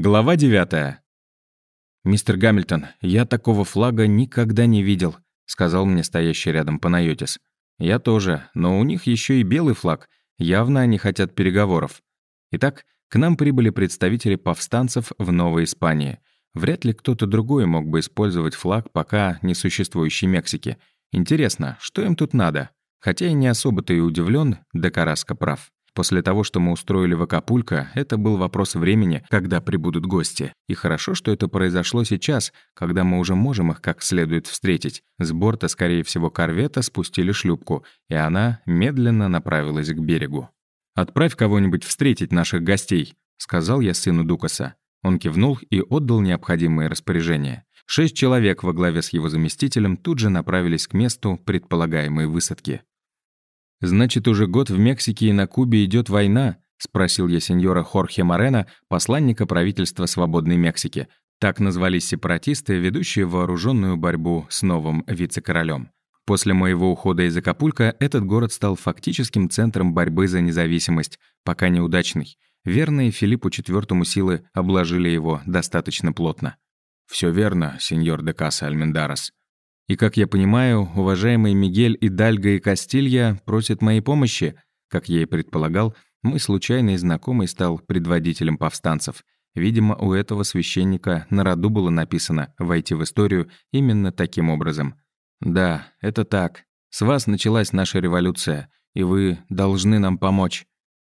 Глава 9. «Мистер Гамильтон, я такого флага никогда не видел», — сказал мне стоящий рядом Панайотис. «Я тоже, но у них еще и белый флаг. Явно они хотят переговоров». Итак, к нам прибыли представители повстанцев в Новой Испании. Вряд ли кто-то другой мог бы использовать флаг пока несуществующей Мексики. Интересно, что им тут надо? Хотя и не особо-то и удивлен, да прав. После того, что мы устроили в Акапулько, это был вопрос времени, когда прибудут гости. И хорошо, что это произошло сейчас, когда мы уже можем их как следует встретить. С борта, скорее всего, корвета спустили шлюпку, и она медленно направилась к берегу. «Отправь кого-нибудь встретить наших гостей», — сказал я сыну Дукаса. Он кивнул и отдал необходимые распоряжения. Шесть человек во главе с его заместителем тут же направились к месту предполагаемой высадки. «Значит, уже год в Мексике и на Кубе идет война?» — спросил я сеньора Хорхе Морена, посланника правительства Свободной Мексики. Так назвались сепаратисты, ведущие вооруженную борьбу с новым вице-королем. После моего ухода из Акапулько этот город стал фактическим центром борьбы за независимость, пока неудачный. Верные Филиппу IV силы обложили его достаточно плотно. Все верно, сеньор де Каса Альмендарес», и, как я понимаю, уважаемый Мигель и Дальга и Кастилья просят моей помощи. Как я и предполагал, мой случайный знакомый стал предводителем повстанцев. Видимо, у этого священника на роду было написано «войти в историю» именно таким образом. «Да, это так. С вас началась наша революция, и вы должны нам помочь.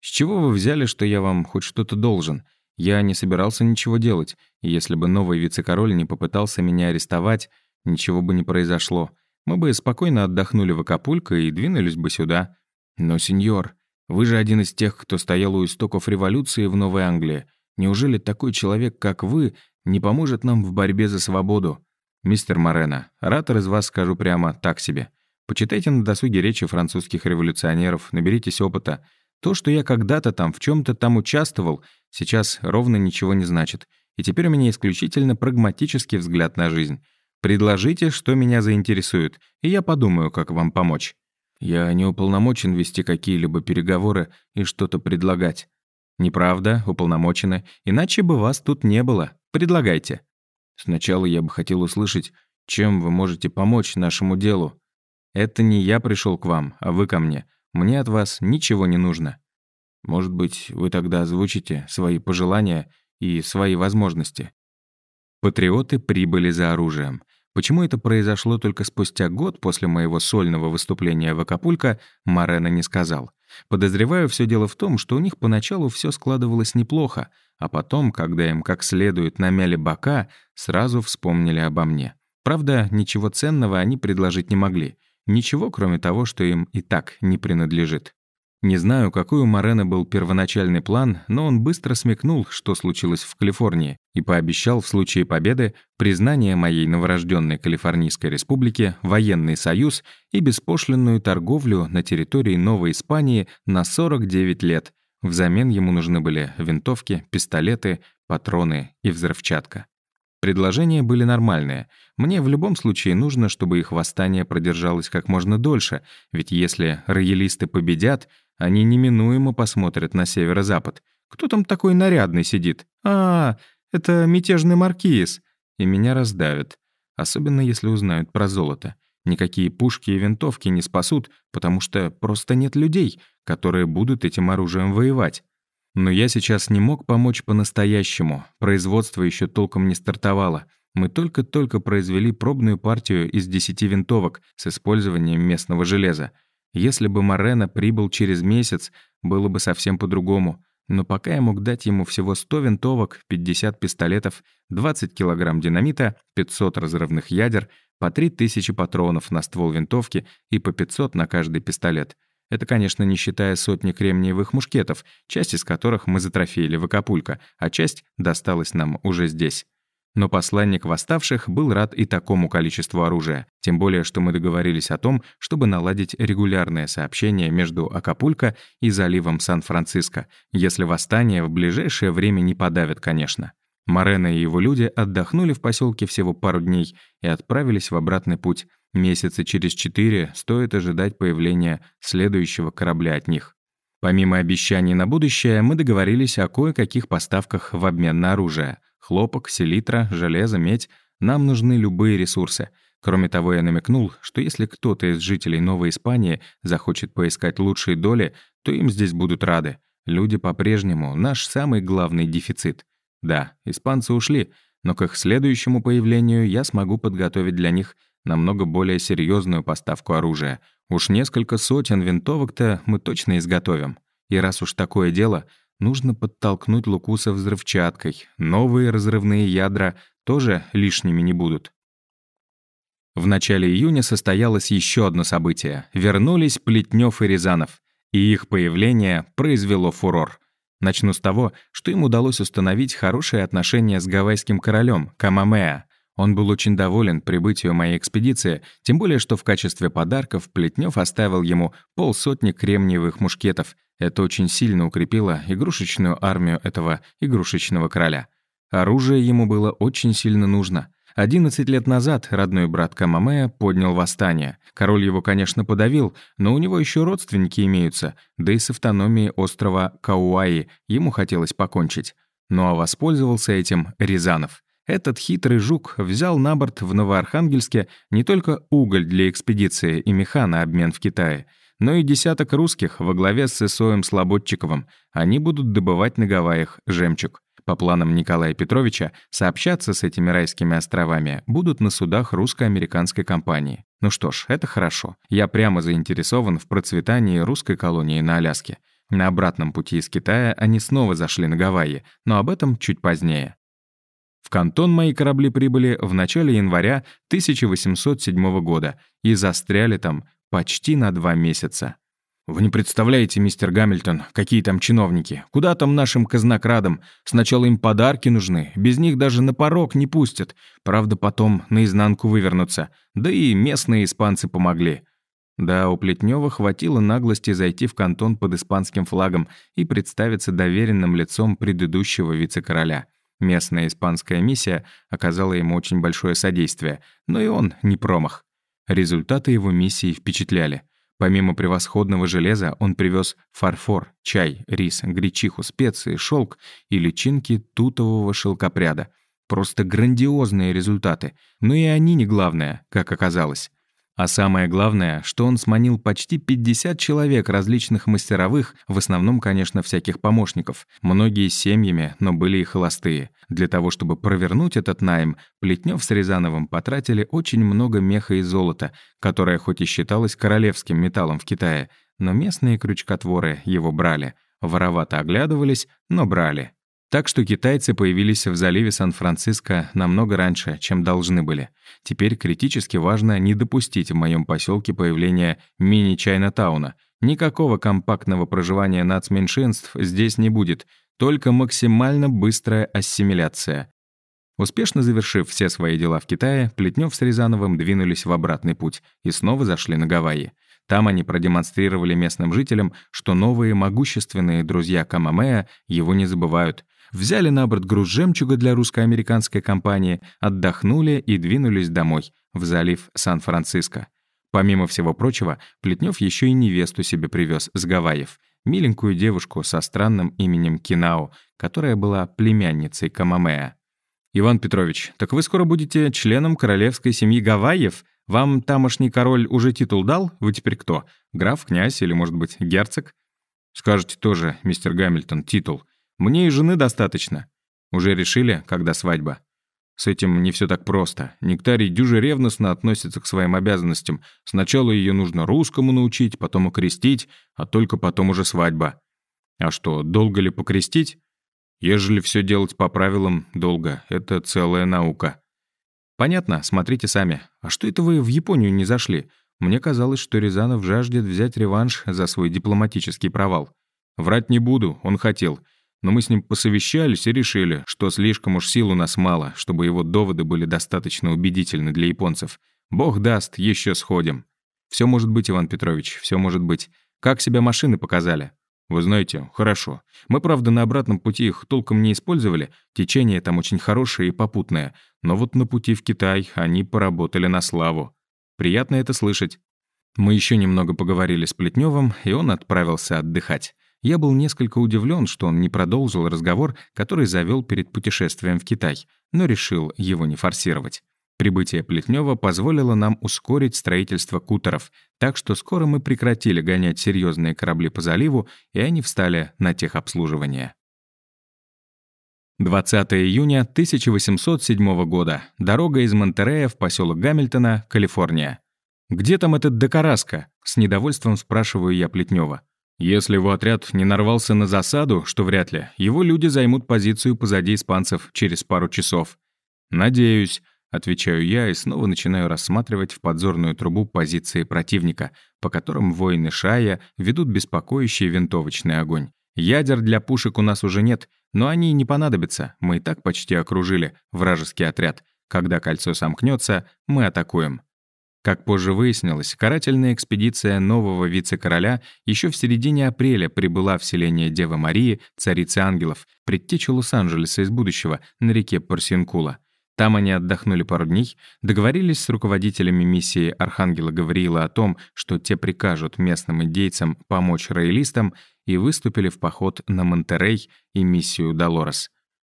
С чего вы взяли, что я вам хоть что-то должен? Я не собирался ничего делать, и если бы новый вице-король не попытался меня арестовать, ничего бы не произошло. Мы бы спокойно отдохнули в Акапулько и двинулись бы сюда. Но, сеньор, вы же один из тех, кто стоял у истоков революции в Новой Англии. Неужели такой человек, как вы, не поможет нам в борьбе за свободу? Мистер Морено, оратор из вас, скажу прямо, так себе. Почитайте на досуге речи французских революционеров, наберитесь опыта. То, что я когда-то там в чем то там участвовал, сейчас ровно ничего не значит. И теперь у меня исключительно прагматический взгляд на жизнь. Предложите, что меня заинтересует, и я подумаю, как вам помочь. Я не уполномочен вести какие-либо переговоры и что-то предлагать. Неправда, уполномочены, иначе бы вас тут не было. Предлагайте. Сначала я бы хотел услышать, чем вы можете помочь нашему делу. Это не я пришел к вам, а вы ко мне. Мне от вас ничего не нужно. Может быть, вы тогда озвучите свои пожелания и свои возможности. Патриоты прибыли за оружием. Почему это произошло только спустя год после моего сольного выступления в Акапулько, Морено не сказал. Подозреваю, все дело в том, что у них поначалу все складывалось неплохо, а потом, когда им как следует намяли бока, сразу вспомнили обо мне. Правда, ничего ценного они предложить не могли. Ничего, кроме того, что им и так не принадлежит. Не знаю, какой у Морена был первоначальный план, но он быстро смекнул, что случилось в Калифорнии, и пообещал в случае победы признание моей новорожденной Калифорнийской республики, военный союз и беспошлинную торговлю на территории Новой Испании на 49 лет. Взамен ему нужны были винтовки, пистолеты, патроны и взрывчатка. Предложения были нормальные. Мне в любом случае нужно, чтобы их восстание продержалось как можно дольше, ведь если роялисты победят, они неминуемо посмотрят на северо-запад. Кто там такой нарядный сидит? А, это мятежный маркиз. И меня раздавят. Особенно если узнают про золото. Никакие пушки и винтовки не спасут, потому что просто нет людей, которые будут этим оружием воевать. Но я сейчас не мог помочь по-настоящему. Производство еще толком не стартовало. Мы только-только произвели пробную партию из 10 винтовок с использованием местного железа. Если бы Морено прибыл через месяц, было бы совсем по-другому. Но пока я мог дать ему всего 100 винтовок, 50 пистолетов, 20 килограмм динамита, 500 разрывных ядер, по 3000 патронов на ствол винтовки и по 500 на каждый пистолет — это, конечно, не считая сотни кремниевых мушкетов, часть из которых мы затрофеили в Акапулько, а часть досталась нам уже здесь. Но посланник восставших был рад и такому количеству оружия, тем более, что мы договорились о том, чтобы наладить регулярное сообщение между Акапулько и заливом Сан-Франциско, если восстание в ближайшее время не подавят, конечно. Морено и его люди отдохнули в поселке всего пару дней и отправились в обратный путь. Месяца через четыре стоит ожидать появления следующего корабля от них. Помимо обещаний на будущее, мы договорились о кое-каких поставках в обмен на оружие. Хлопок, селитра, железо, медь. Нам нужны любые ресурсы. Кроме того, я намекнул, что если кто-то из жителей Новой Испании захочет поискать лучшие доли, то им здесь будут рады. Люди по-прежнему наш самый главный дефицит. Да, испанцы ушли, но к их следующему появлению я смогу подготовить для них намного более серьезную поставку оружия. Уж несколько сотен винтовок-то мы точно изготовим. И раз уж такое дело, нужно подтолкнуть Лукуса взрывчаткой. Новые разрывные ядра тоже лишними не будут. В начале июня состоялось еще одно событие. Вернулись Плетнев и Рязанов. И их появление произвело фурор. Начну с того, что им удалось установить хорошие отношения с гавайским королем Камамеа. Он был очень доволен прибытию моей экспедиции, тем более что в качестве подарков Плетнев оставил ему полсотни кремниевых мушкетов. Это очень сильно укрепило игрушечную армию этого игрушечного короля. Оружие ему было очень сильно нужно — 11 лет назад родной брат Камамея поднял восстание. Король его, конечно, подавил, но у него еще родственники имеются, да и с автономией острова Кауаи ему хотелось покончить. Ну а воспользовался этим Рязанов. Этот хитрый жук взял на борт в Новоархангельске не только уголь для экспедиции и меха на обмен в Китае, но и десяток русских во главе с Исоем Слободчиковым. Они будут добывать на Гавайях жемчуг. По планам Николая Петровича, сообщаться с этими райскими островами будут на судах русско-американской компании. Ну что ж, это хорошо. Я прямо заинтересован в процветании русской колонии на Аляске. На обратном пути из Китая они снова зашли на Гавайи, но об этом чуть позднее. В Кантон мои корабли прибыли в начале января 1807 года и застряли там почти на два месяца. «Вы не представляете, мистер Гамильтон, какие там чиновники. Куда там нашим казнокрадам? Сначала им подарки нужны, без них даже на порог не пустят. Правда, потом наизнанку вывернутся. Да и местные испанцы помогли». Да, у Плетнева хватило наглости зайти в кантон под испанским флагом и представиться доверенным лицом предыдущего вице-короля. Местная испанская миссия оказала ему очень большое содействие, но и он не промах. Результаты его миссии впечатляли. Помимо превосходного железа, он привез фарфор, чай, рис, гречиху, специи, шелк и личинки тутового шелкопряда. Просто грандиозные результаты. Но и они не главное, как оказалось. А самое главное, что он сманил почти 50 человек различных мастеровых, в основном, конечно, всяких помощников. Многие с семьями, но были и холостые. Для того, чтобы провернуть этот найм, Плетнев с Рязановым потратили очень много меха и золота, которое хоть и считалось королевским металлом в Китае, но местные крючкотворы его брали. Воровато оглядывались, но брали. Так что китайцы появились в заливе Сан-Франциско намного раньше, чем должны были. Теперь критически важно не допустить в моем поселке появления мини-Чайна-тауна. Никакого компактного проживания нацменьшинств здесь не будет, только максимально быстрая ассимиляция. Успешно завершив все свои дела в Китае, Плетнев с Рязановым двинулись в обратный путь и снова зашли на Гавайи. Там они продемонстрировали местным жителям, что новые могущественные друзья Камамея его не забывают — взяли на борт груз жемчуга для русско-американской компании, отдохнули и двинулись домой, в залив Сан-Франциско. Помимо всего прочего, Плетнев еще и невесту себе привез с Гавайев, миленькую девушку со странным именем Кинао, которая была племянницей Камамея. «Иван Петрович, так вы скоро будете членом королевской семьи Гавайев? Вам тамошний король уже титул дал? Вы теперь кто? Граф, князь или, может быть, герцог?» «Скажете тоже, мистер Гамильтон, титул. Мне и жены достаточно. Уже решили, когда свадьба? С этим не все так просто. Нектарий дюже ревностно относится к своим обязанностям. Сначала ее нужно русскому научить, потом окрестить, а только потом уже свадьба. А что, долго ли покрестить? Ежели все делать по правилам, долго. Это целая наука. Понятно, смотрите сами. А что это вы в Японию не зашли? Мне казалось, что Рязанов жаждет взять реванш за свой дипломатический провал. Врать не буду, он хотел — но мы с ним посовещались и решили, что слишком уж сил у нас мало, чтобы его доводы были достаточно убедительны для японцев. Бог даст, еще сходим. Все может быть, Иван Петрович, все может быть. Как себя машины показали? Вы знаете, хорошо. Мы, правда, на обратном пути их толком не использовали, течение там очень хорошее и попутное, но вот на пути в Китай они поработали на славу. Приятно это слышать. Мы еще немного поговорили с Плетневым, и он отправился отдыхать. Я был несколько удивлен, что он не продолжил разговор, который завел перед путешествием в Китай, но решил его не форсировать. Прибытие Плетнева позволило нам ускорить строительство кутеров, так что скоро мы прекратили гонять серьезные корабли по заливу, и они встали на техобслуживание. 20 июня 1807 года. Дорога из Монтерея в поселок Гамильтона, Калифорния. «Где там этот Докараска?» — с недовольством спрашиваю я Плетнева. «Если его отряд не нарвался на засаду, что вряд ли, его люди займут позицию позади испанцев через пару часов». «Надеюсь», — отвечаю я и снова начинаю рассматривать в подзорную трубу позиции противника, по которым воины Шая ведут беспокоящий винтовочный огонь. Ядер для пушек у нас уже нет, но они не понадобятся, мы и так почти окружили вражеский отряд. Когда кольцо сомкнется, мы атакуем. Как позже выяснилось, карательная экспедиция нового вице-короля еще в середине апреля прибыла в селение Девы Марии, царицы ангелов, предтечу Лос-Анджелеса из будущего, на реке Парсинкула. Там они отдохнули пару дней, договорились с руководителями миссии Архангела Гавриила о том, что те прикажут местным индейцам помочь роялистам, и выступили в поход на Монтерей и миссию Долорес.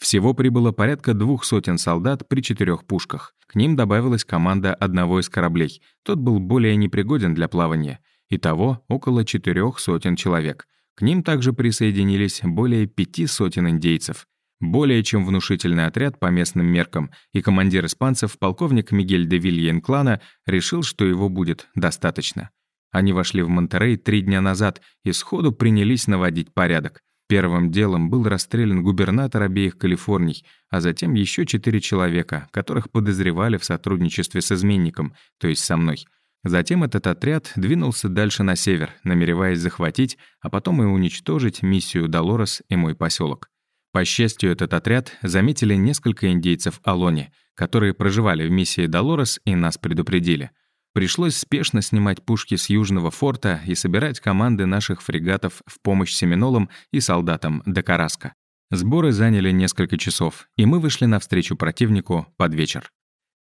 Всего прибыло порядка двух сотен солдат при четырех пушках. К ним добавилась команда одного из кораблей. Тот был более непригоден для плавания. Итого около четырех сотен человек. К ним также присоединились более пяти сотен индейцев. Более чем внушительный отряд по местным меркам, и командир испанцев, полковник Мигель де Вильен-Клана, решил, что его будет достаточно. Они вошли в Монтерей три дня назад и сходу принялись наводить порядок. Первым делом был расстрелян губернатор обеих Калифорний, а затем еще четыре человека, которых подозревали в сотрудничестве с изменником, то есть со мной. Затем этот отряд двинулся дальше на север, намереваясь захватить, а потом и уничтожить миссию Долорес и мой поселок. По счастью, этот отряд заметили несколько индейцев Алони, которые проживали в миссии Долорес и нас предупредили. Пришлось спешно снимать пушки с южного форта и собирать команды наших фрегатов в помощь семинолам и солдатам Дакараска. Сборы заняли несколько часов, и мы вышли навстречу противнику под вечер.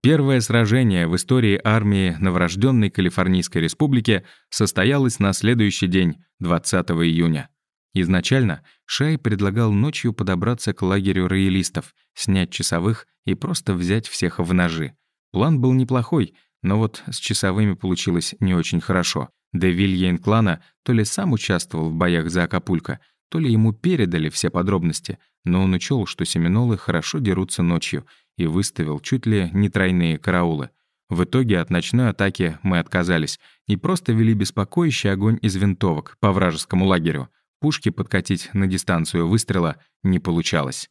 Первое сражение в истории армии новорожденной Калифорнийской республики состоялось на следующий день, 20 июня. Изначально Шай предлагал ночью подобраться к лагерю роялистов, снять часовых и просто взять всех в ножи. План был неплохой — но вот с часовыми получилось не очень хорошо. Де Вильен клана то ли сам участвовал в боях за Акапулько, то ли ему передали все подробности, но он учел, что семинолы хорошо дерутся ночью, и выставил чуть ли не тройные караулы. В итоге от ночной атаки мы отказались и просто вели беспокоящий огонь из винтовок по вражескому лагерю. Пушки подкатить на дистанцию выстрела не получалось.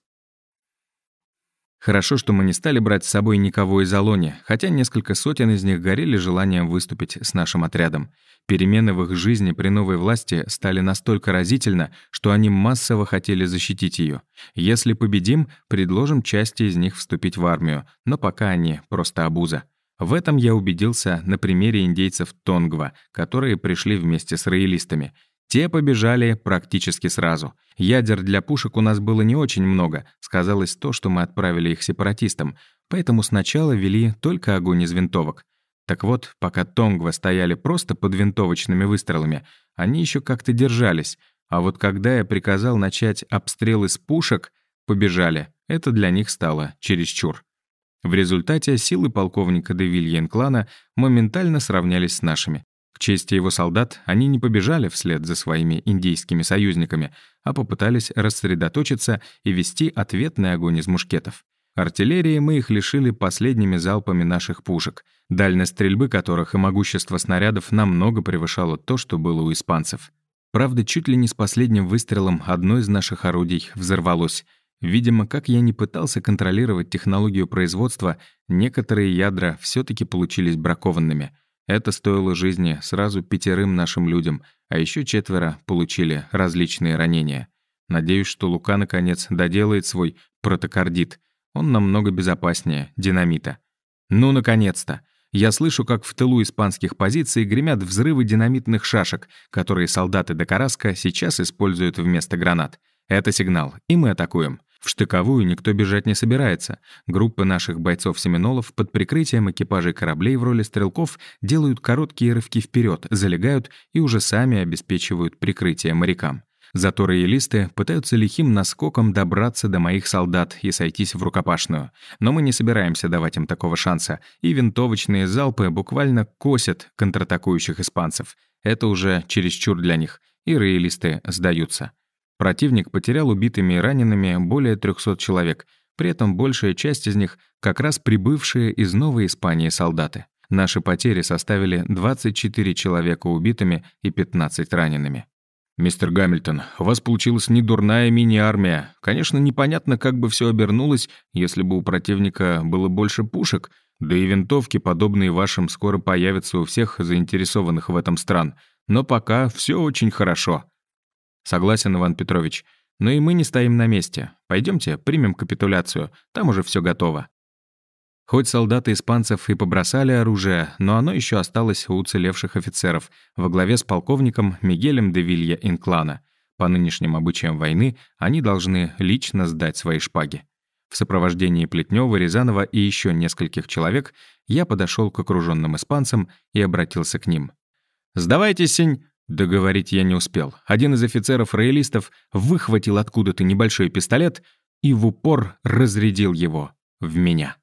Хорошо, что мы не стали брать с собой никого из Алони, хотя несколько сотен из них горели желанием выступить с нашим отрядом. Перемены в их жизни при новой власти стали настолько разительно, что они массово хотели защитить ее. Если победим, предложим части из них вступить в армию, но пока они просто обуза. В этом я убедился на примере индейцев Тонгва, которые пришли вместе с роялистами. Те побежали практически сразу. Ядер для пушек у нас было не очень много, сказалось то, что мы отправили их сепаратистам, поэтому сначала вели только огонь из винтовок. Так вот, пока Тонгва стояли просто под винтовочными выстрелами, они еще как-то держались, а вот когда я приказал начать обстрел из пушек, побежали. Это для них стало чересчур. В результате силы полковника де Вильен-клана моментально сравнялись с нашими. К чести его солдат, они не побежали вслед за своими индийскими союзниками, а попытались рассредоточиться и вести ответный огонь из мушкетов. Артиллерии мы их лишили последними залпами наших пушек, дальность стрельбы которых и могущество снарядов намного превышало то, что было у испанцев. Правда, чуть ли не с последним выстрелом одно из наших орудий взорвалось. Видимо, как я не пытался контролировать технологию производства, некоторые ядра все таки получились бракованными — это стоило жизни сразу пятерым нашим людям, а еще четверо получили различные ранения. Надеюсь, что Лука наконец доделает свой протокардит. Он намного безопаснее динамита. Ну, наконец-то! Я слышу, как в тылу испанских позиций гремят взрывы динамитных шашек, которые солдаты Дакараска сейчас используют вместо гранат. Это сигнал, и мы атакуем. В штыковую никто бежать не собирается. Группы наших бойцов-семинолов под прикрытием экипажей кораблей в роли стрелков делают короткие рывки вперед, залегают и уже сами обеспечивают прикрытие морякам. Зато роялисты пытаются лихим наскоком добраться до моих солдат и сойтись в рукопашную. Но мы не собираемся давать им такого шанса, и винтовочные залпы буквально косят контратакующих испанцев. Это уже чересчур для них, и роялисты сдаются. Противник потерял убитыми и ранеными более 300 человек, при этом большая часть из них как раз прибывшие из Новой Испании солдаты. Наши потери составили 24 человека убитыми и 15 ранеными. «Мистер Гамильтон, у вас получилась недурная мини-армия. Конечно, непонятно, как бы все обернулось, если бы у противника было больше пушек, да и винтовки, подобные вашим, скоро появятся у всех заинтересованных в этом стран. Но пока все очень хорошо». «Согласен, Иван Петрович. Но и мы не стоим на месте. Пойдемте, примем капитуляцию. Там уже все готово». Хоть солдаты испанцев и побросали оружие, но оно еще осталось у уцелевших офицеров во главе с полковником Мигелем де Вилья Инклана. По нынешним обычаям войны они должны лично сдать свои шпаги. В сопровождении Плетнева, Рязанова и еще нескольких человек я подошел к окруженным испанцам и обратился к ним. «Сдавайтесь, сень!» Договорить я не успел. Один из офицеров-роялистов выхватил откуда-то небольшой пистолет и в упор разрядил его в меня.